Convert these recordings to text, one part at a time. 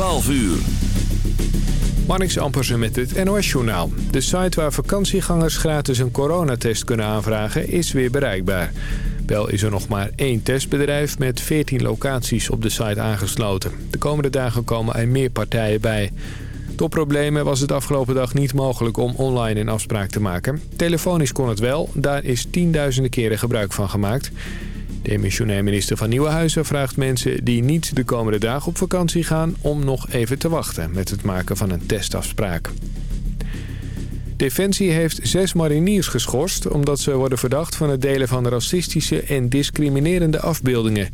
12 uur. Marnix Ampersen met het NOS-journaal. De site waar vakantiegangers gratis een coronatest kunnen aanvragen is weer bereikbaar. Wel is er nog maar één testbedrijf met 14 locaties op de site aangesloten. De komende dagen komen er meer partijen bij. Door problemen was het afgelopen dag niet mogelijk om online een afspraak te maken. Telefonisch kon het wel, daar is tienduizenden keren gebruik van gemaakt. De missionair minister van Nieuwenhuizen vraagt mensen die niet de komende dagen op vakantie gaan... om nog even te wachten met het maken van een testafspraak. Defensie heeft zes mariniers geschorst... omdat ze worden verdacht van het delen van racistische en discriminerende afbeeldingen.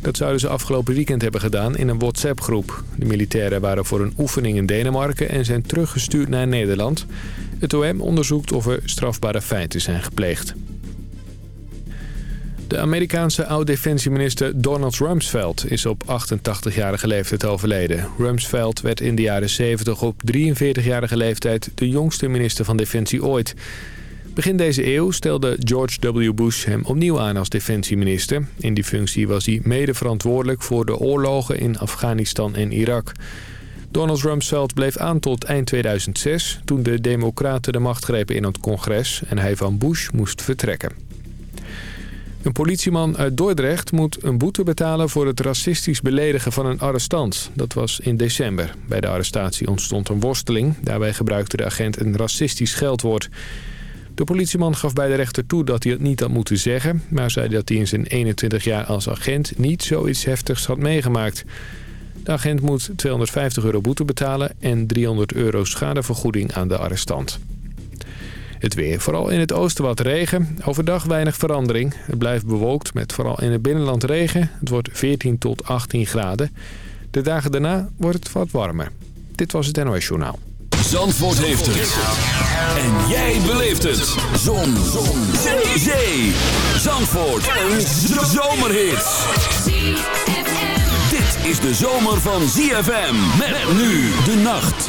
Dat zouden ze afgelopen weekend hebben gedaan in een WhatsApp-groep. De militairen waren voor een oefening in Denemarken en zijn teruggestuurd naar Nederland. Het OM onderzoekt of er strafbare feiten zijn gepleegd. De Amerikaanse oud-defensieminister Donald Rumsfeld is op 88-jarige leeftijd overleden. Rumsfeld werd in de jaren 70 op 43-jarige leeftijd de jongste minister van Defensie ooit. Begin deze eeuw stelde George W. Bush hem opnieuw aan als defensieminister. In die functie was hij mede verantwoordelijk voor de oorlogen in Afghanistan en Irak. Donald Rumsfeld bleef aan tot eind 2006... toen de democraten de macht grepen in het congres en hij van Bush moest vertrekken. Een politieman uit Dordrecht moet een boete betalen voor het racistisch beledigen van een arrestant. Dat was in december. Bij de arrestatie ontstond een worsteling. Daarbij gebruikte de agent een racistisch geldwoord. De politieman gaf bij de rechter toe dat hij het niet had moeten zeggen... maar zei dat hij in zijn 21 jaar als agent niet zoiets heftigs had meegemaakt. De agent moet 250 euro boete betalen en 300 euro schadevergoeding aan de arrestant. Het weer. Vooral in het oosten wat regen. Overdag weinig verandering. Het blijft bewolkt met vooral in het binnenland regen. Het wordt 14 tot 18 graden. De dagen daarna wordt het wat warmer. Dit was het NOS Journaal. Zandvoort heeft het. En jij beleeft het. Zon. Zon. Zee. Zee. Zandvoort. Een zomerhit. Dit is de zomer van ZFM. Met nu de nacht.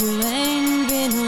you ain't been home.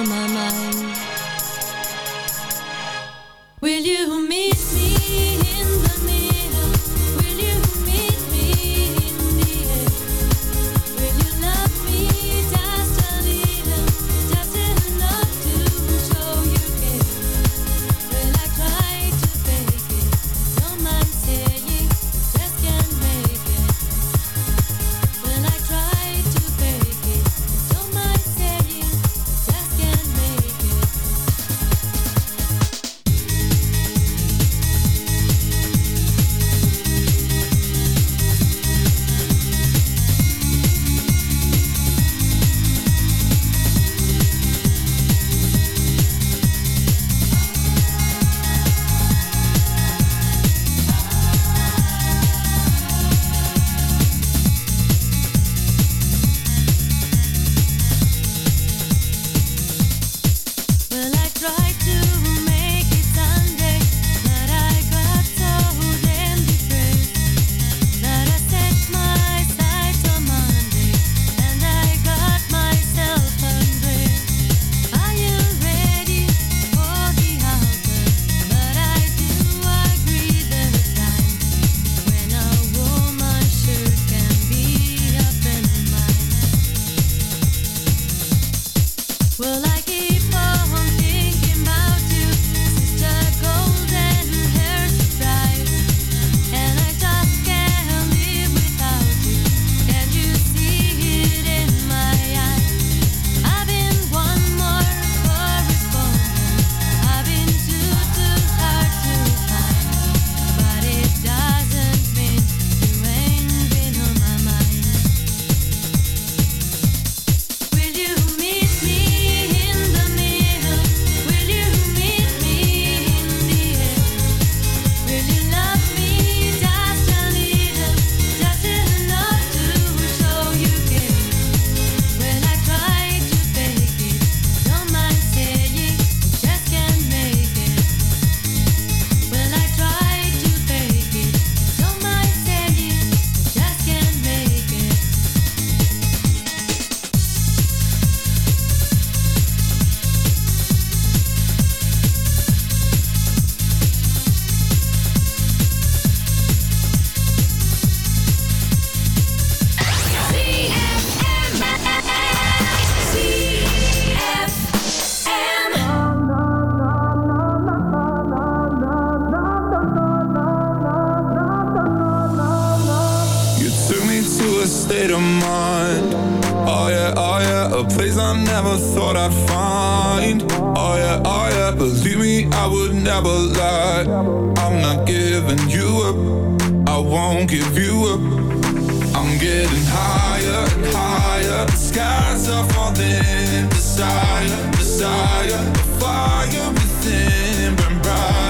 desire, the fire within burn bright.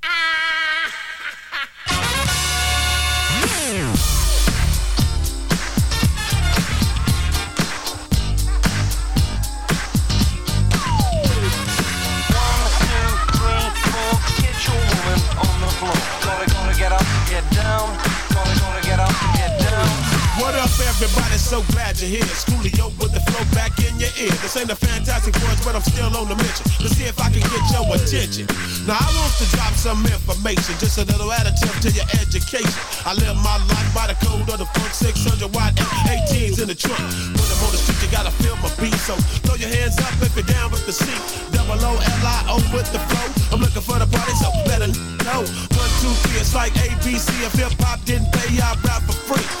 in the fantastic words, but I'm still on the mission to see if I can get your attention. Now I want to drop some information, just a little additive to your education. I live my life by the code of the funk, 600 watt F18s in the trunk. When I'm on the street, you gotta feel my beat, so throw your hands up if you're down with the seat. Double O L I O with the flow. I'm looking for the party, so better know. One, two, three, it's like ABC. If hip hop didn't pay, I rap for free.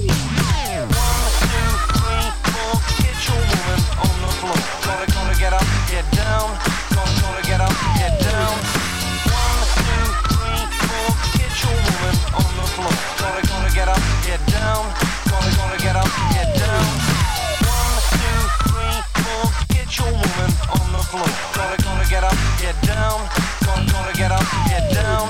Down. Gonna, get up and get down. One, two, three, four. Get your woman on the floor. Gonna, gonna get up and get down. Gonna, gonna get up and get down. One, two, three, four. Get your woman on the floor. Gonna, gonna get up get down. Gonna, gonna get up get down.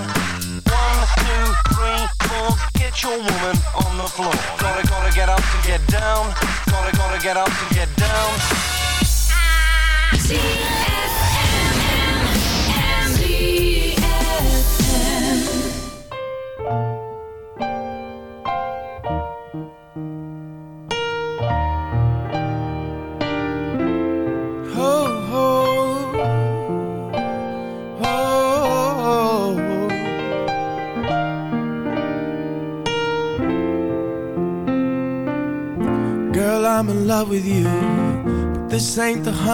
One, two, three, four. Get your woman on the floor. Gonna, gonna get up get down. Gonna, gonna get up get down. Ah, Ho,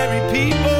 ordinary people.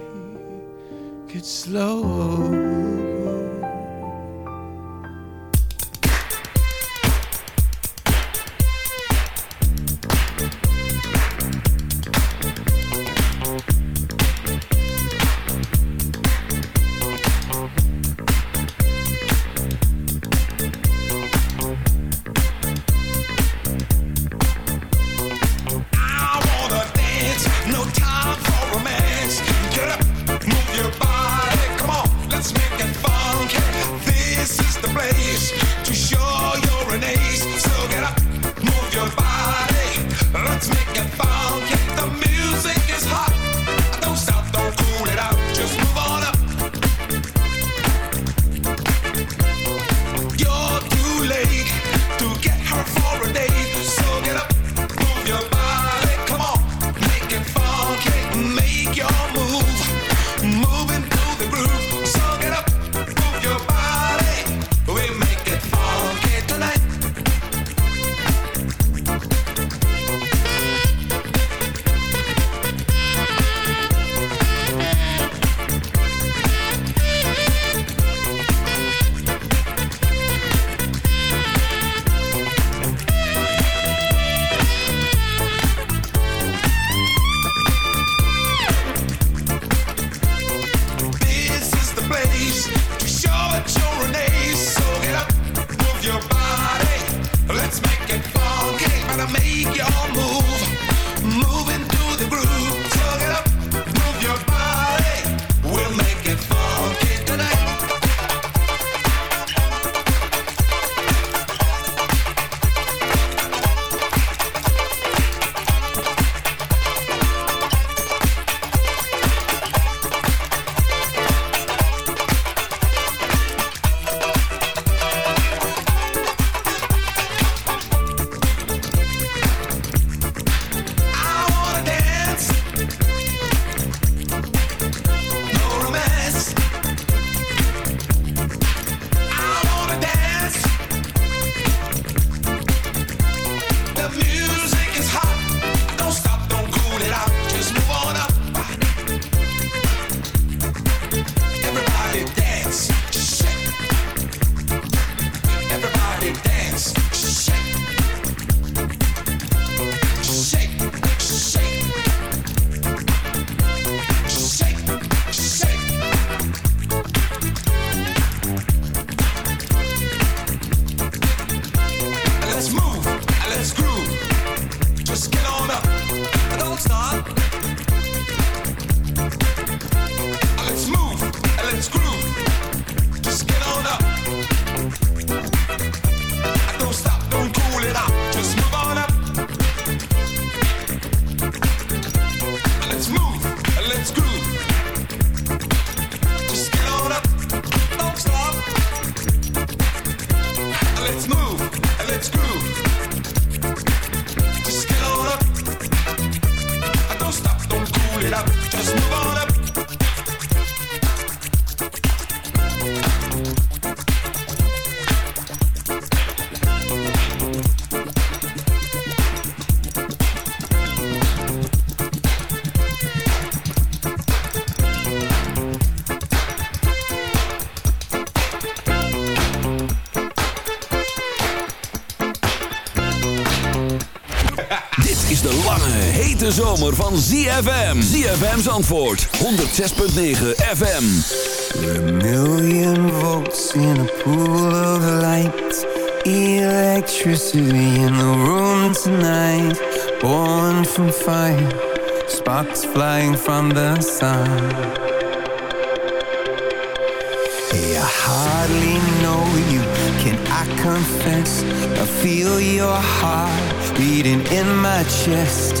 it's slow. zomer van ZFM. ZFM's antwoord 106.9 FM. We're a million volts in a pool of light. Electricity in the room tonight. Born from fire. Sparks flying from the sun. Hey, I hardly know you, can I confess? I feel your heart beating in my chest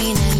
raining